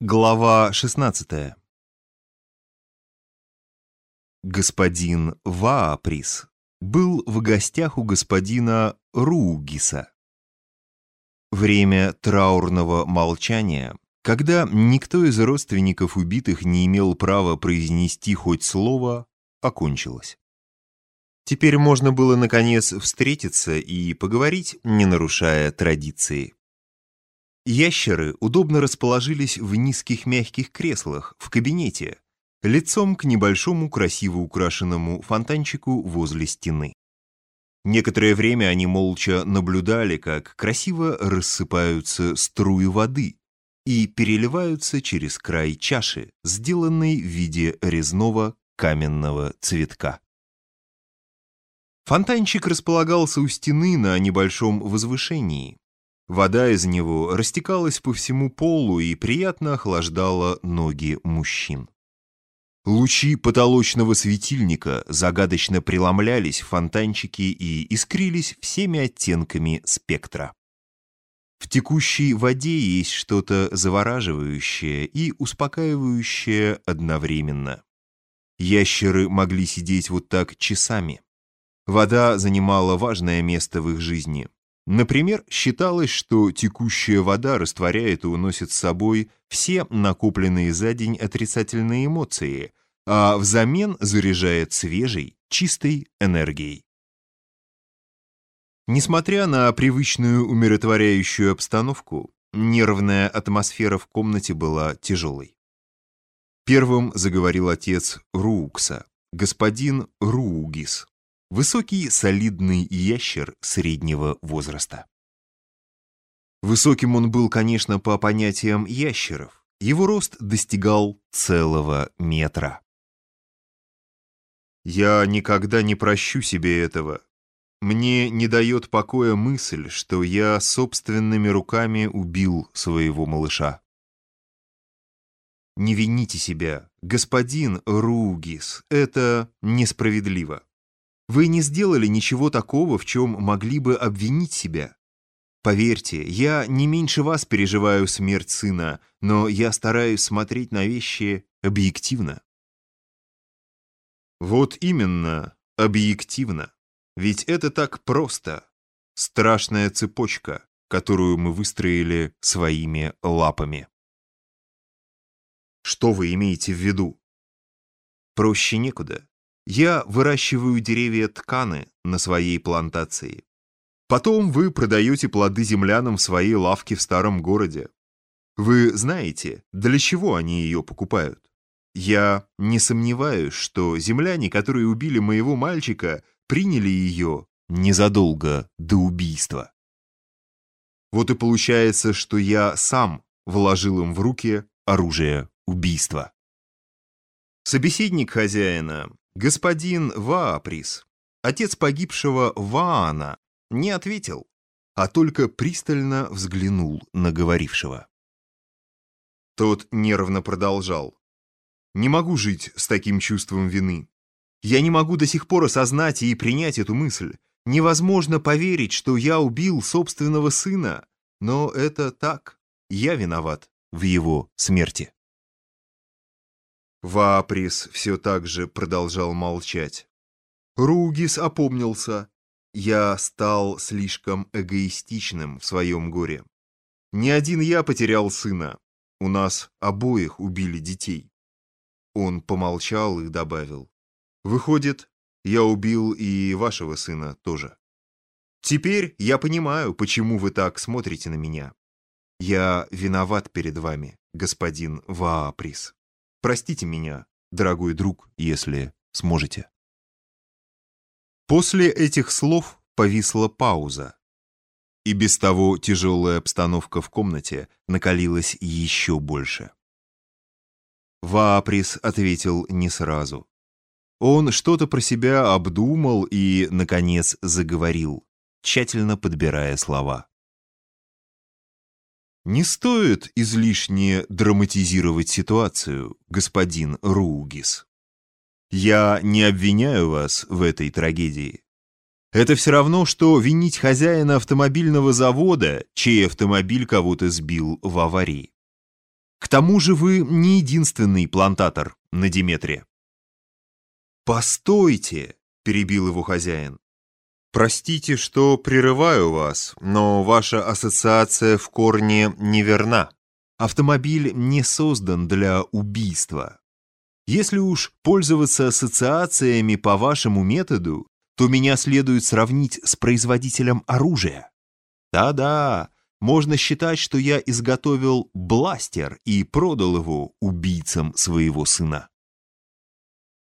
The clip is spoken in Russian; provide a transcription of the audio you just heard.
Глава 16 Господин Вааприс был в гостях у господина Ругиса. Время траурного молчания, когда никто из родственников убитых не имел права произнести хоть слово, окончилось. Теперь можно было, наконец, встретиться и поговорить, не нарушая традиции. Ящеры удобно расположились в низких мягких креслах в кабинете, лицом к небольшому красиво украшенному фонтанчику возле стены. Некоторое время они молча наблюдали, как красиво рассыпаются струи воды и переливаются через край чаши, сделанной в виде резного каменного цветка. Фонтанчик располагался у стены на небольшом возвышении, Вода из него растекалась по всему полу и приятно охлаждала ноги мужчин. Лучи потолочного светильника загадочно преломлялись в фонтанчики и искрились всеми оттенками спектра. В текущей воде есть что-то завораживающее и успокаивающее одновременно. Ящеры могли сидеть вот так часами. Вода занимала важное место в их жизни. Например, считалось, что текущая вода растворяет и уносит с собой все накопленные за день отрицательные эмоции, а взамен заряжает свежей, чистой энергией. Несмотря на привычную умиротворяющую обстановку, нервная атмосфера в комнате была тяжелой. Первым заговорил отец Руукса, господин Руугис. Высокий, солидный ящер среднего возраста. Высоким он был, конечно, по понятиям ящеров. Его рост достигал целого метра. «Я никогда не прощу себе этого. Мне не дает покоя мысль, что я собственными руками убил своего малыша». «Не вините себя, господин Ругис, это несправедливо. Вы не сделали ничего такого, в чем могли бы обвинить себя. Поверьте, я не меньше вас переживаю смерть сына, но я стараюсь смотреть на вещи объективно. Вот именно, объективно. Ведь это так просто. Страшная цепочка, которую мы выстроили своими лапами. Что вы имеете в виду? Проще некуда. Я выращиваю деревья тканы на своей плантации. Потом вы продаете плоды землянам в своей лавке в старом городе. Вы знаете, для чего они ее покупают? Я не сомневаюсь, что земляне, которые убили моего мальчика, приняли ее незадолго до убийства. Вот и получается, что я сам вложил им в руки оружие убийства. Собеседник хозяина Господин Вааприс, отец погибшего Ваана, не ответил, а только пристально взглянул на говорившего. Тот нервно продолжал. «Не могу жить с таким чувством вины. Я не могу до сих пор осознать и принять эту мысль. Невозможно поверить, что я убил собственного сына, но это так. Я виноват в его смерти». Ваприс все так же продолжал молчать. Ругис опомнился. Я стал слишком эгоистичным в своем горе. Не один я потерял сына. У нас обоих убили детей. Он помолчал и добавил. Выходит, я убил и вашего сына тоже. Теперь я понимаю, почему вы так смотрите на меня. Я виноват перед вами, господин Вааприс. Простите меня, дорогой друг, если сможете. После этих слов повисла пауза. И без того тяжелая обстановка в комнате накалилась еще больше. Вааприс ответил не сразу. Он что-то про себя обдумал и, наконец, заговорил, тщательно подбирая слова. Не стоит излишне драматизировать ситуацию, господин Ругис. Я не обвиняю вас в этой трагедии. Это все равно, что винить хозяина автомобильного завода, чей автомобиль кого-то сбил в аварии. К тому же вы не единственный плантатор на Диметре. «Постойте!» — перебил его хозяин. «Простите, что прерываю вас, но ваша ассоциация в корне неверна. Автомобиль не создан для убийства. Если уж пользоваться ассоциациями по вашему методу, то меня следует сравнить с производителем оружия. Да-да, можно считать, что я изготовил бластер и продал его убийцам своего сына.